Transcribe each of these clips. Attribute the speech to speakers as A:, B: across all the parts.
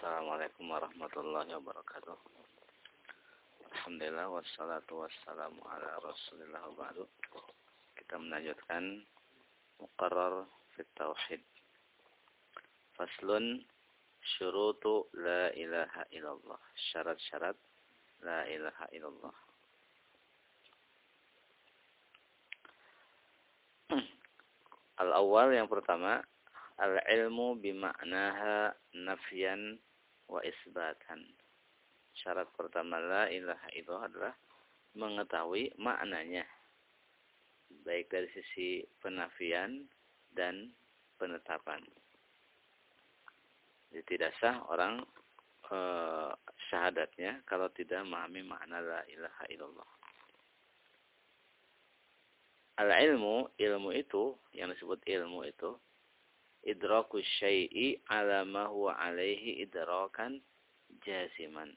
A: Assalamualaikum warahmatullahi wabarakatuh. Alhamdulillah wassalatu wassalamu ala Rasulillah wa ba'du. Kita melanjutkan muqarrar fit tauhid. Faslun syurutu la ilaha illallah. Syarat-syarat la ilaha illallah. Al-awwal yang pertama al-ilmu bima'naha nafyan wa isbatan. Syarat pertama la ilaha itu adalah mengetahui maknanya. Baik dari sisi penafian dan penetapan. Jadi tidak sah orang e, syahadatnya kalau tidak memahami makna la ilaha illallah. Al-ilmu, ilmu itu, yang disebut ilmu itu, idraku syai'i ala ma huwa alaihi idrakan jaziman.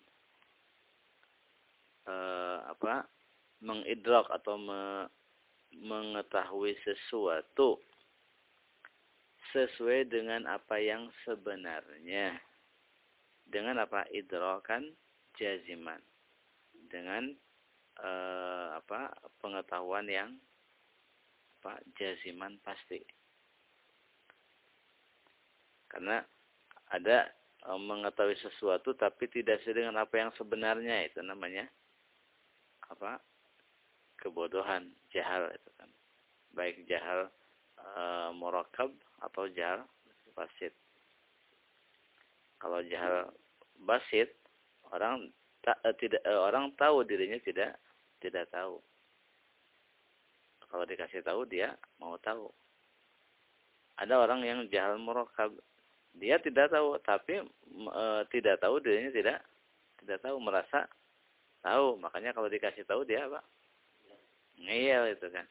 A: E, apa? Mengidrak atau me, mengetahui sesuatu sesuai dengan apa yang sebenarnya. Dengan apa? Idrakan jaziman. Dengan e, apa? pengetahuan yang apa? jaziman pasti. Karena ada e, mengetahui sesuatu tapi tidak sesuai dengan apa yang sebenarnya itu namanya apa? kebodohan, jahal itu kan. Baik jahal e, murakab atau jahal basit. Kalau jahal basit, orang ta, e, tidak e, orang tahu dirinya tidak tidak tahu. Kalau dikasih tahu dia mau tahu. Ada orang yang jahal murakab, dia tidak tahu tapi e, tidak tahu dirinya tidak tidak tahu merasa tahu. Makanya kalau dikasih tahu dia apa? Ngeyel itu kan.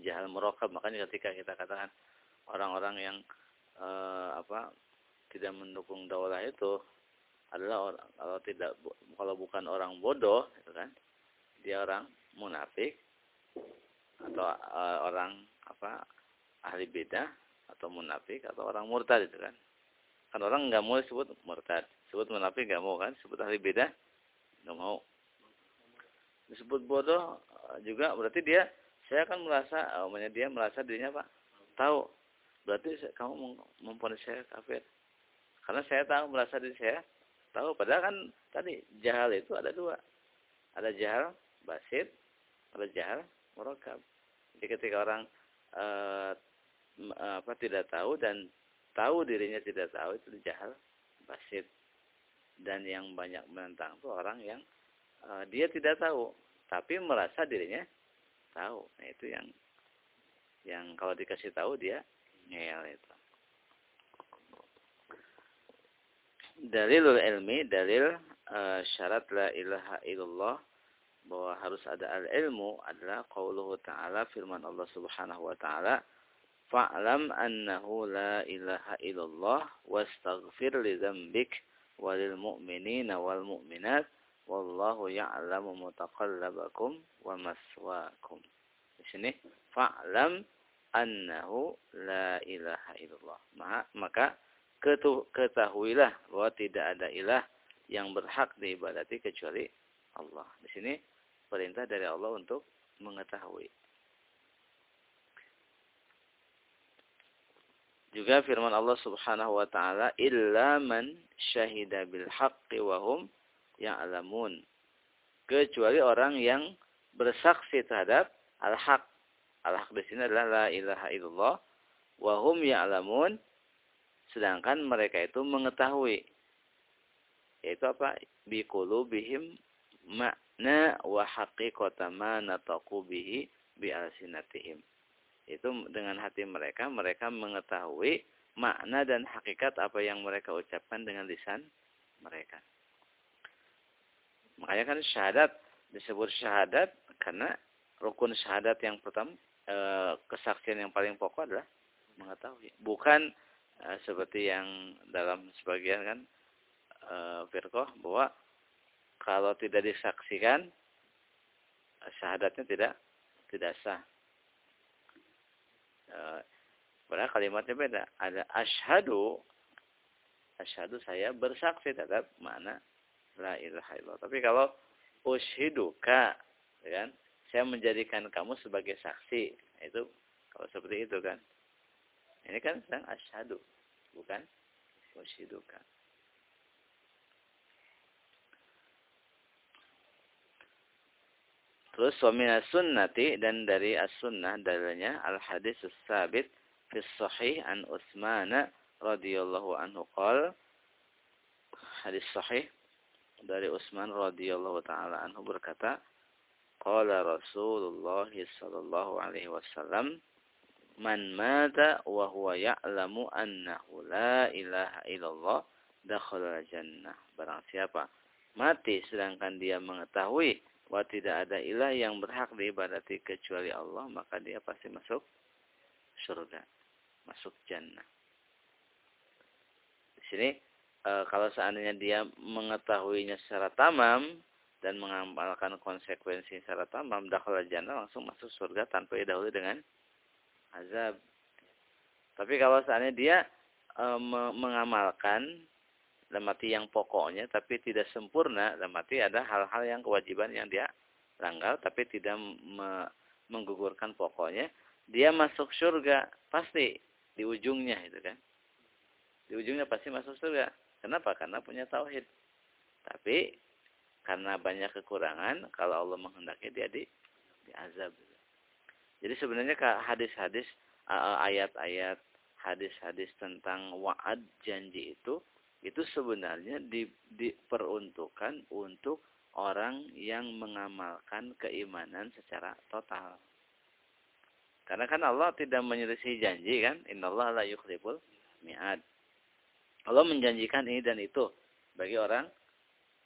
A: Jahal merokab makanya ketika kita katakan orang-orang yang e, apa tidak mendukung daulah itu adalah orang kalau tidak kalau bukan orang bodoh itu kan dia orang munafik atau e, orang apa ahli beda atau munafik atau orang murtad itu kan. Kan orang nggak mau disebut murtad, sebut munafik nggak mau kan, sebut ahli beda nggak mau. Disebut bodoh eh, juga berarti dia saya kan merasa umumnya dia merasa dirinya apa? Tahu. Berarti kamu mempunyai saya kafir. Karena saya tahu merasa diri saya tahu padahal kan tadi jahal itu ada dua. Ada jahal basit, ada jahal murakab. Jadi ketika orang uh, apa tidak tahu dan tahu dirinya tidak tahu itu jahal basit. Dan yang banyak menentang itu orang yang uh, dia tidak tahu tapi merasa dirinya tahu. Nah itu yang yang kalau dikasih tahu dia ngeyel itu. Dalilul ilmi dalil uh, syarat la ilaha illallah bahwa harus ada al ilmu adalah qauluhu ta'ala firman Allah Subhanahu wa taala fa'lam annahu la ilaha illallah wastaghfir li dzambik walil mu'minina wal mu'minat wallahu ya'lamu mutaqallabakum wa maswaakum. Di sini fa'lam annahu la ilaha illallah. Maka ketahuilah bahwa tidak ada ilah yang berhak diibadati kecuali Allah. Di sini perintah dari Allah untuk mengetahui. Juga firman Allah Subhanahu wa taala, "Illa man syahida bil haqqi wa hum ya'lamun." Kecuali orang yang bersaksi terhadap al-haq. Al-haq di sini adalah la ilaha illallah wa hum ya'lamun sedangkan mereka itu mengetahui yaitu apa bi qulubihim makna wa haqiqata ma nataqu bihi bi alsinatihim itu dengan hati mereka mereka mengetahui makna dan hakikat apa yang mereka ucapkan dengan lisan mereka. Makanya kan syahadat disebut syahadat karena rukun syahadat yang pertama e, kesaksian yang paling pokok adalah mengetahui. Bukan e, seperti yang dalam sebagian kan e, bahwa kalau tidak disaksikan syahadatnya tidak tidak sah. Eh, Padahal kalimatnya beda. Ada ashadu. Ashadu saya bersaksi terhadap mana la ilaha illallah. Tapi kalau ushiduka, ya kan? Saya menjadikan kamu sebagai saksi. Itu kalau seperti itu kan. Ini kan sedang ashadu, bukan ushiduka. Terus suamina sunnati dan dari as-sunnah dalilnya al-hadis sabit fi sahih an Utsman radhiyallahu anhu. Qol hadis sahih dari Utsman radhiyallahu taala anhu berkata qala Rasulullah sallallahu alaihi wasallam man mata wa huwa ya'lamu annahu la ilaha illallah dakhala jannah barang siapa mati sedangkan dia mengetahui bahwa tidak ada ilah yang berhak diibadati kecuali Allah maka dia pasti masuk surga masuk jannah. Di sini e, kalau seandainya dia mengetahuinya secara tamam dan mengamalkan konsekuensi secara tamam, dakhala jannah langsung masuk surga tanpa didahului dengan azab. Tapi kalau seandainya dia e, me mengamalkan dalam arti yang pokoknya tapi tidak sempurna dalam arti ada hal-hal yang kewajiban yang dia langgar tapi tidak me menggugurkan pokoknya dia masuk surga pasti di ujungnya itu kan. Di ujungnya pasti masuk surga. Kenapa? Karena punya tauhid. Tapi karena banyak kekurangan, kalau Allah menghendaki dia di azab. Jadi sebenarnya hadis-hadis ayat-ayat hadis-hadis tentang wa'ad janji itu itu sebenarnya di, diperuntukkan untuk orang yang mengamalkan keimanan secara total. Karena kan Allah tidak menyelisih janji kan. Innallaha la yukhliful mi'ad. Allah menjanjikan ini dan itu bagi orang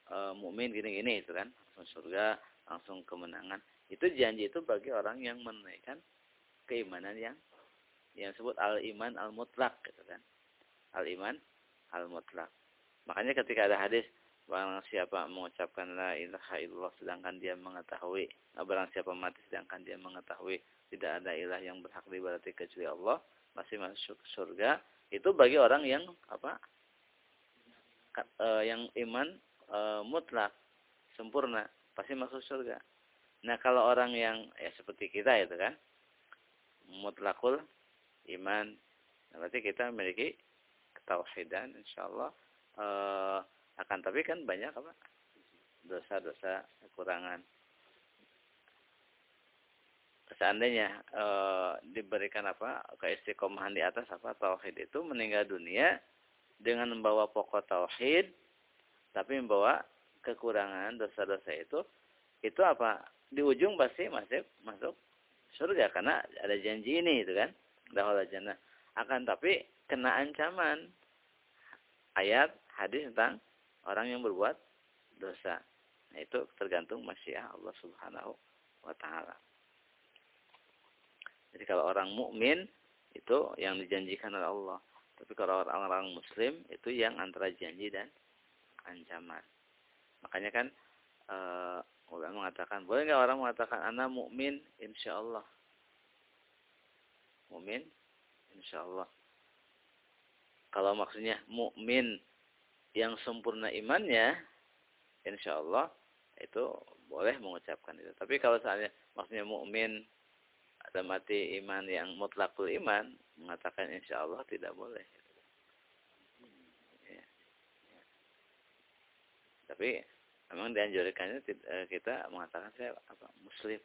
A: e, mukmin gini-gini itu kan. Langsung surga, langsung kemenangan. Itu janji itu bagi orang yang menunaikan keimanan yang yang disebut al-iman al-mutlak gitu kan. Al-iman al-mutlak. Makanya ketika ada hadis barang siapa mengucapkan la ilaha illallah sedangkan dia mengetahui, barang siapa mati sedangkan dia mengetahui tidak ada ilah yang berhak diibadati kecuali Allah, masih masuk surga. Itu bagi orang yang apa? E, yang iman e, mutlak, sempurna, pasti masuk surga. Nah, kalau orang yang ya seperti kita itu kan, mutlakul iman, nah, berarti kita memiliki ketauhidan insyaallah e, akan tapi kan banyak apa? dosa-dosa kekurangan seandainya e, diberikan apa keistiqomahan di atas apa tauhid itu meninggal dunia dengan membawa pokok tauhid tapi membawa kekurangan dosa-dosa itu itu apa di ujung pasti masuk masuk surga karena ada janji ini itu kan dahulu jannah akan tapi kena ancaman ayat hadis tentang orang yang berbuat dosa nah, itu tergantung masyiah Allah Subhanahu wa taala jadi kalau orang mukmin itu yang dijanjikan oleh Allah. Tapi kalau orang-orang muslim itu yang antara janji dan ancaman. Makanya kan uh, ulama mengatakan, boleh nggak orang mengatakan anak mukmin insya Allah. Mukmin insya Allah. Kalau maksudnya mukmin yang sempurna imannya, insya Allah itu boleh mengucapkan itu. Tapi kalau misalnya maksudnya mukmin dalam arti iman yang mutlakul iman mengatakan insya Allah tidak boleh. Ya. Tapi memang dianjurkannya eh, kita mengatakan saya apa muslim.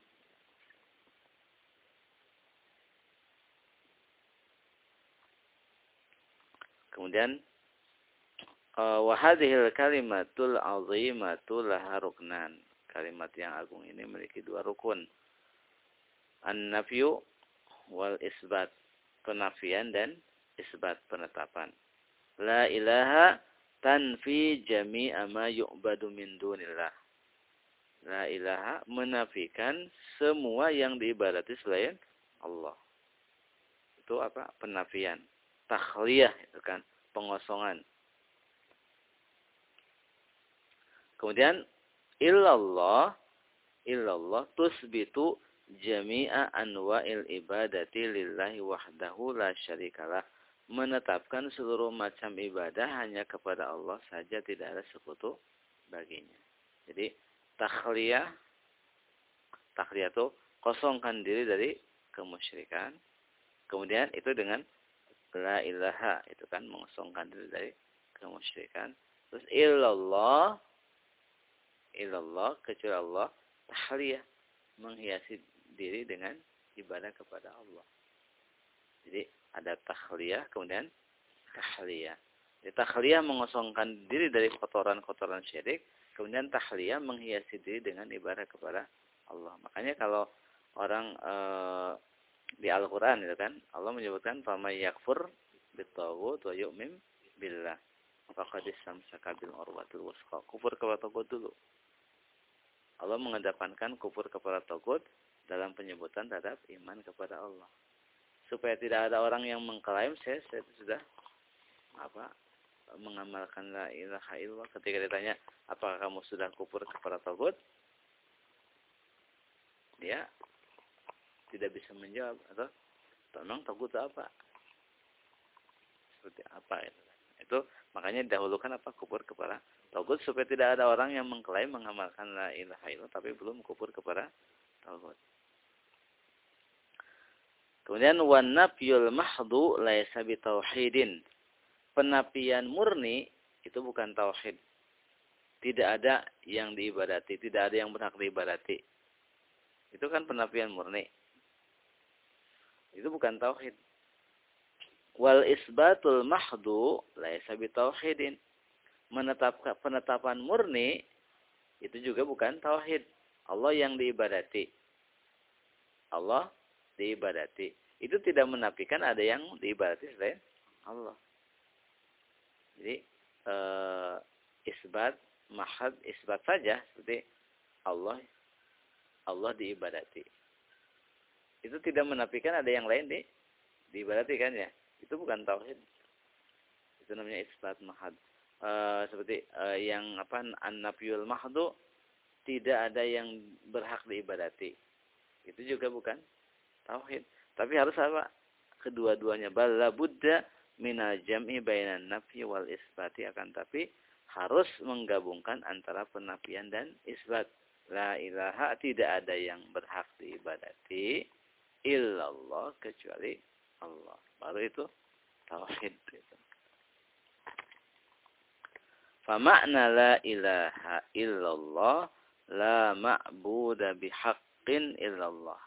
A: Kemudian eh, wahadihil kalimatul azimatul haruknan. Kalimat yang agung ini memiliki dua rukun. An-nafyu wal isbat penafian dan isbat penetapan. La ilaha tanfi jami'a ma yu'badu min dunillah. La ilaha menafikan semua yang diibadati selain Allah. Itu apa? Penafian takhliyah itu kan pengosongan kemudian illallah illallah tusbitu jami'a anwa'il ibadati lillahi wahdahu la syarikalah menetapkan seluruh macam ibadah hanya kepada Allah saja tidak ada sekutu baginya. Jadi takhliyah takhliyah itu kosongkan diri dari kemusyrikan. Kemudian itu dengan la ilaha itu kan mengosongkan diri dari kemusyrikan. Terus illallah illallah kecuali Allah tahliyah menghiasi diri dengan ibadah kepada Allah. Jadi ada tahliyah kemudian tahliyah. Jadi tahliyah mengosongkan diri dari kotoran-kotoran syirik, kemudian tahliyah menghiasi diri dengan ibadah kepada Allah. Makanya kalau orang e, di Al-Qur'an itu kan Allah menyebutkan fama yakfur bitaghut wa yu'min billah. Maka qad istamsaka bil urwatil wusqa. Kufur kepada tagut dulu. Allah mengedepankan kufur kepada tagut dalam penyebutan terhadap iman kepada Allah supaya tidak ada orang yang mengklaim saya, saya sudah apa mengamalkan la ilaha illallah ketika ditanya apakah kamu sudah kufur kepada tagut dia tidak bisa menjawab atau memang tagut apa seperti apa itu itu makanya dahulukan apa kufur kepada tagut supaya tidak ada orang yang mengklaim mengamalkan la ilaha illallah tapi belum kufur kepada tagut Kemudian wanafyul mahdu laisa tauhidin. Penapian murni itu bukan tauhid. Tidak ada yang diibadati, tidak ada yang berhak diibadati. Itu kan penapian murni. Itu bukan tauhid. Wal isbatul mahdu laisa tauhidin. Menetapkan penetapan murni itu juga bukan tauhid. Allah yang diibadati. Allah diibadati. Itu tidak menafikan ada yang diibadati selain Allah. Jadi e, isbat mahad isbat saja seperti Allah Allah diibadati. Itu tidak menafikan ada yang lain di diibadati kan ya. Itu bukan tauhid. Itu namanya isbat mahad. E, seperti e, yang apa an-nafyul mahdu tidak ada yang berhak diibadati. Itu juga bukan tauhid. Tapi harus apa? Kedua-duanya bala buddha minal jam'i bainan nafi wal isbati akan tapi harus menggabungkan antara penafian dan isbat. La ilaha tidak ada yang berhak diibadati illallah kecuali Allah. Baru itu tauhid itu. Famakna la ilaha illallah la ma'buda bihaqqin illallah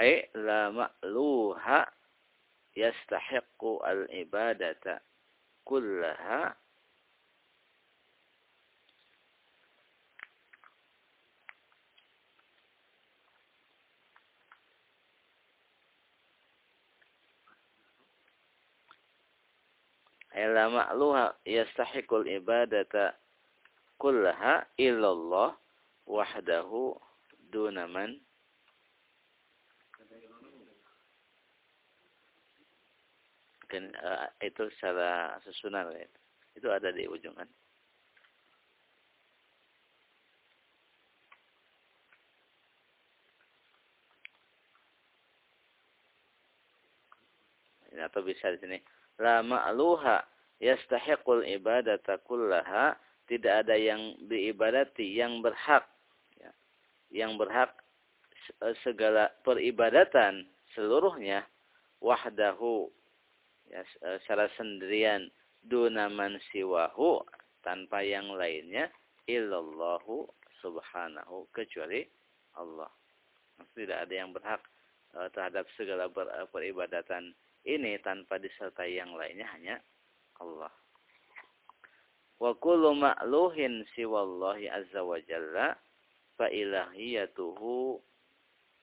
A: ay la ma'luha yastahiqqu al-ibadata kullaha la ma'luha yastahiqul ibadata kullaha illallah wahdahu dunaman mungkin uh, itu secara susunan ya. itu ada di ujung kan? Atau bisa di sini la ma'luha yastahiqul ibadata kullaha tidak ada yang diibadati yang berhak ya, yang berhak segala peribadatan seluruhnya wahdahu ya, eh, secara sendirian dunaman siwahu tanpa yang lainnya illallahu subhanahu kecuali Allah. Tidak ada yang berhak uh, terhadap segala peribadatan ini tanpa disertai yang lainnya hanya Allah. Wa kullu ma'luhin siwallahi azza wa jalla fa ilahiyatuhu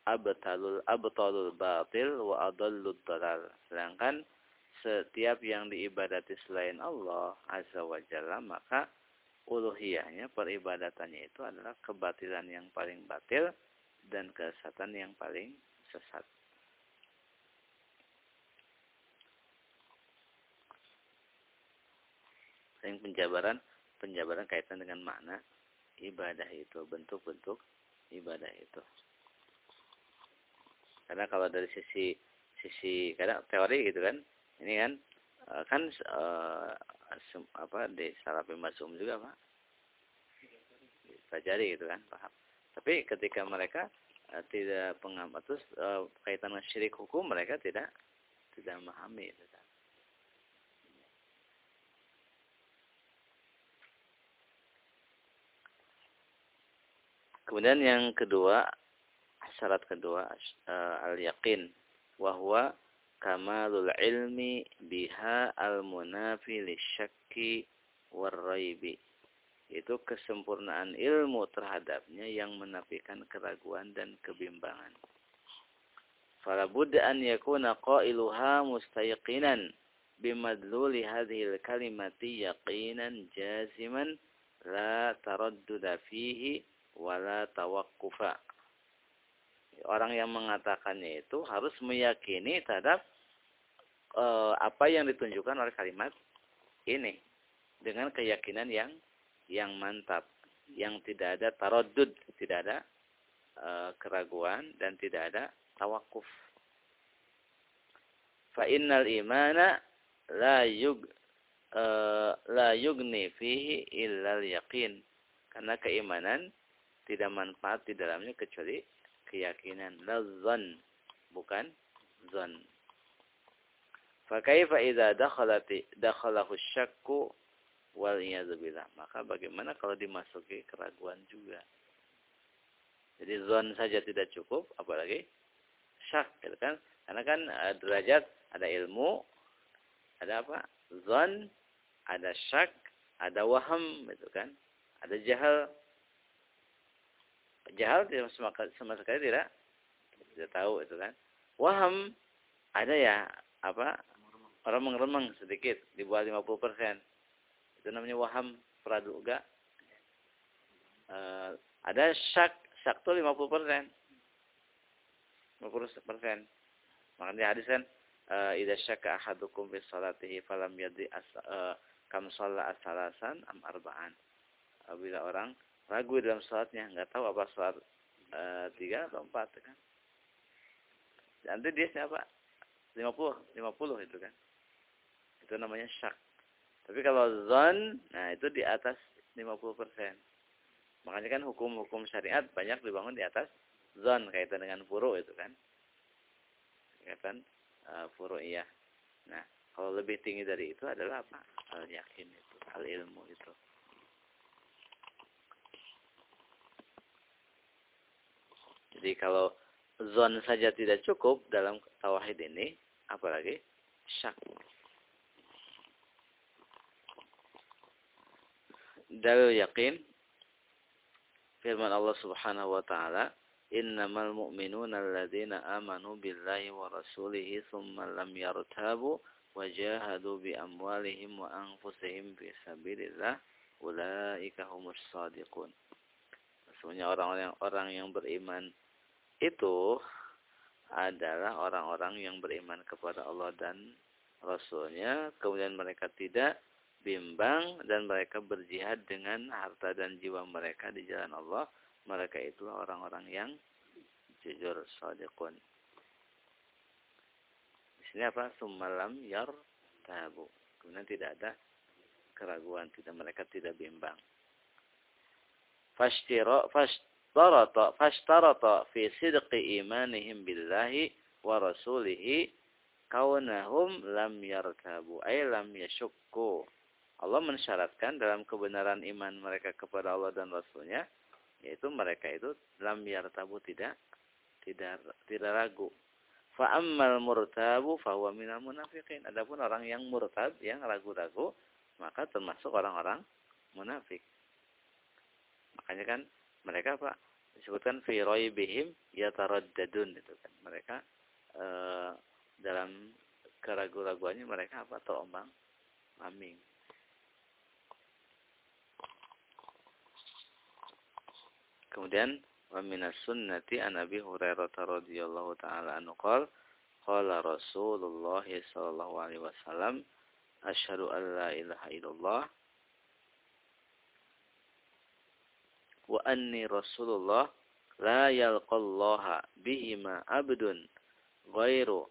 A: abtalul abtalul batil wa adallud dalal. Sedangkan setiap yang diibadati selain Allah Azza wa Jalla maka uluhiyahnya peribadatannya itu adalah kebatilan yang paling batil dan kesesatan yang paling sesat. Yang penjabaran penjabaran kaitan dengan makna ibadah itu bentuk-bentuk ibadah itu. Karena kalau dari sisi sisi kadang teori gitu kan, ini kan uh, kan uh, apa di Salafi Masum juga Pak. Pelajari gitu kan, paham. Tapi ketika mereka uh, tidak pengamat terus uh, kaitan dengan syirik hukum mereka tidak tidak memahami gitu. Kemudian yang kedua, syarat kedua uh, al-yaqin wahwa kamalul ilmi biha al-munafi lisyakki warraibi. Itu kesempurnaan ilmu terhadapnya yang menafikan keraguan dan kebimbangan. Fala budda an yakuna qailuha mustayaqinan bimadluli hadhil kalimati yaqinan jaziman la taradduda fihi wala tawakkufa. Orang yang mengatakannya itu harus meyakini terhadap e, apa yang ditunjukkan oleh kalimat ini dengan keyakinan yang yang mantap, yang tidak ada tarodud, tidak ada e, keraguan dan tidak ada tawakuf. Fa innal imana la yug e, la yugni fihi illa al-yaqin. Karena keimanan tidak manfaat di dalamnya kecuali keyakinan. Lazan bukan zon. Fakaifa idza dakhalati dakhalahu syakku wal billah. Maka bagaimana kalau dimasuki keraguan juga? Jadi zon saja tidak cukup, apalagi syak, gitu kan? Karena kan uh, derajat ada ilmu, ada apa? Zon, ada syak, ada waham, gitu kan? Ada jahal, jahal sama, sama sekali tidak. Tidak tahu itu kan. Waham ada ya apa remeng-remeng sedikit di bawah 50 persen. Itu namanya waham praduga uh, ada syak syak tuh 50 persen. 50 persen. Makanya hadis kan uh, idza syakka ahadukum fi salatihi falam yadri as, uh, kam shalla asalasan am arba'an. Bila orang ragu dalam sholatnya, nggak tahu apa sholat e, tiga atau empat kan. Nanti dia siapa? 50, 50 itu kan. Itu namanya syak. Tapi kalau zon, nah itu di atas 50%. Makanya kan hukum-hukum syariat banyak dibangun di atas zon kaitan dengan furu itu kan. Kaitan uh, furu iya. Nah, kalau lebih tinggi dari itu adalah apa? Al yakin itu, al ilmu itu. Jadi kalau zon saja tidak cukup dalam tauhid ini, apalagi syak. Dalil yakin firman Allah Subhanahu wa taala innamal mu'minuna alladzina amanu billahi wa rasulihi thumma lam yartabu wajahadu bi amwalihim wa anfusihim fi sabilillah ulaika humus shadiqun. Sesungguhnya orang-orang orang yang beriman itu adalah orang-orang yang beriman kepada Allah dan Rasulnya. Kemudian mereka tidak bimbang dan mereka berjihad dengan harta dan jiwa mereka di jalan Allah. Mereka itulah orang-orang yang jujur sadiqun. Di sini apa? Sumalam yar tabu. Kemudian tidak ada keraguan, tidak mereka tidak bimbang. Fashtira fasht fashtarata fashtarata fi sidqi imanihim billahi wa rasulihi kaunahum lam yartabu ay lam yashukku Allah mensyaratkan dalam kebenaran iman mereka kepada Allah dan Rasulnya yaitu mereka itu lam yartabu tidak tidak tidak ragu. Fa ammal murtabu fa huwa minal munafiqin. Adapun orang yang murtab yang ragu-ragu maka termasuk orang-orang munafik. Makanya kan mereka apa disebutkan fi raibihim yataraddadun itu kan. Mereka e, dalam keraguan-raguannya mereka apa? Terombang ambing kemudian wa minas sunnati an Abi Hurairah radhiyallahu taala anhu qala qala Rasulullah sallallahu alaihi wasallam asyhadu an la ilaha illallah wa anni rasulullah la yalqallaha bihima abdun ghairu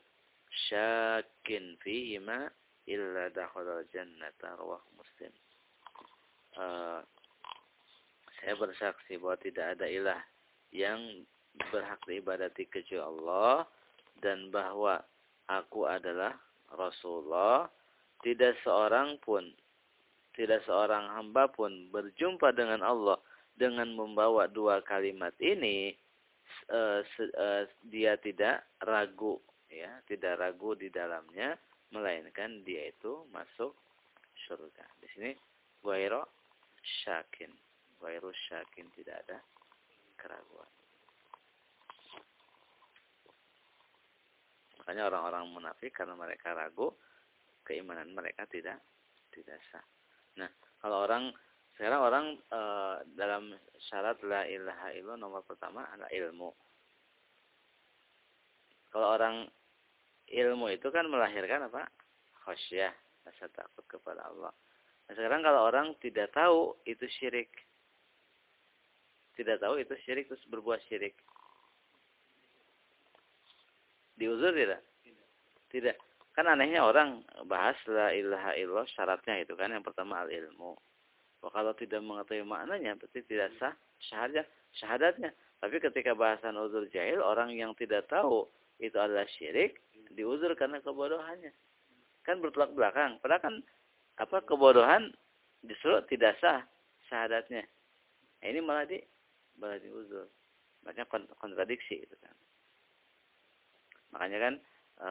A: syakin fihima illa dakhala jannata rawah muslim. Uh, saya bersaksi bahwa tidak ada ilah yang berhak diibadati kecuali Allah dan bahwa aku adalah Rasulullah. Tidak seorang pun tidak seorang hamba pun berjumpa dengan Allah dengan membawa dua kalimat ini uh, uh, dia tidak ragu ya tidak ragu di dalamnya melainkan dia itu masuk surga. Di sini wairo syakin. Wairo syakin tidak ada keraguan. Makanya orang-orang munafik karena mereka ragu keimanan mereka tidak tidak sah. Nah kalau orang sekarang orang e, dalam syarat la ilaha illallah nomor pertama adalah ilmu. Kalau orang ilmu itu kan melahirkan apa? Khosyah, rasa takut kepada Allah. Nah, sekarang kalau orang tidak tahu itu syirik. Tidak tahu itu syirik terus berbuat syirik. Diuzur tidak? Tidak. Kan anehnya orang bahas la ilaha illallah syaratnya itu kan yang pertama al ilmu. Kalau tidak mengetahui maknanya berarti tidak sah syahadat syahadatnya. Tapi ketika bahasan uzur jahil orang yang tidak tahu itu adalah syirik diuzur karena kebodohannya. Kan bertolak belakang. Padahal kan apa kebodohan justru tidak sah syahadatnya. Nah, ini malah di malah diuzur. Makanya kontradiksi itu kan. Makanya kan e,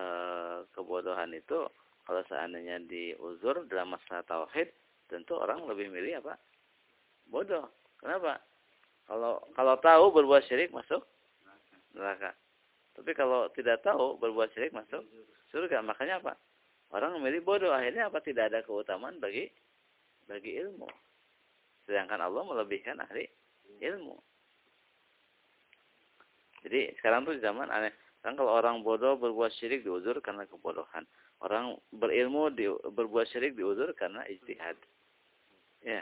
A: kebodohan itu kalau seandainya diuzur dalam masalah tauhid tentu orang lebih milih apa? Bodoh. Kenapa? Kalau kalau tahu berbuat syirik masuk neraka. Tapi kalau tidak tahu berbuat syirik masuk surga. Makanya apa? Orang memilih bodoh. Akhirnya apa? Tidak ada keutamaan bagi bagi ilmu. Sedangkan Allah melebihkan ahli ilmu. Jadi sekarang tuh zaman aneh. Kan kalau orang bodoh berbuat syirik diuzur karena kebodohan. Orang berilmu di, berbuat syirik diuzur karena ijtihad. Ya.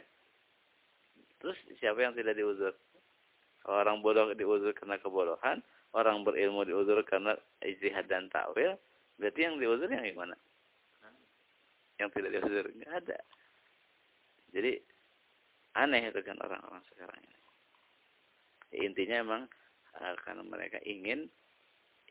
A: Terus siapa yang tidak diuzur? Kalau orang bodoh diuzur karena kebodohan, orang berilmu diuzur karena ijtihad dan takwil, berarti yang diuzur yang gimana? Yang tidak diuzur nggak ada. Jadi aneh itu kan orang-orang sekarang ini. Intinya emang uh, karena mereka ingin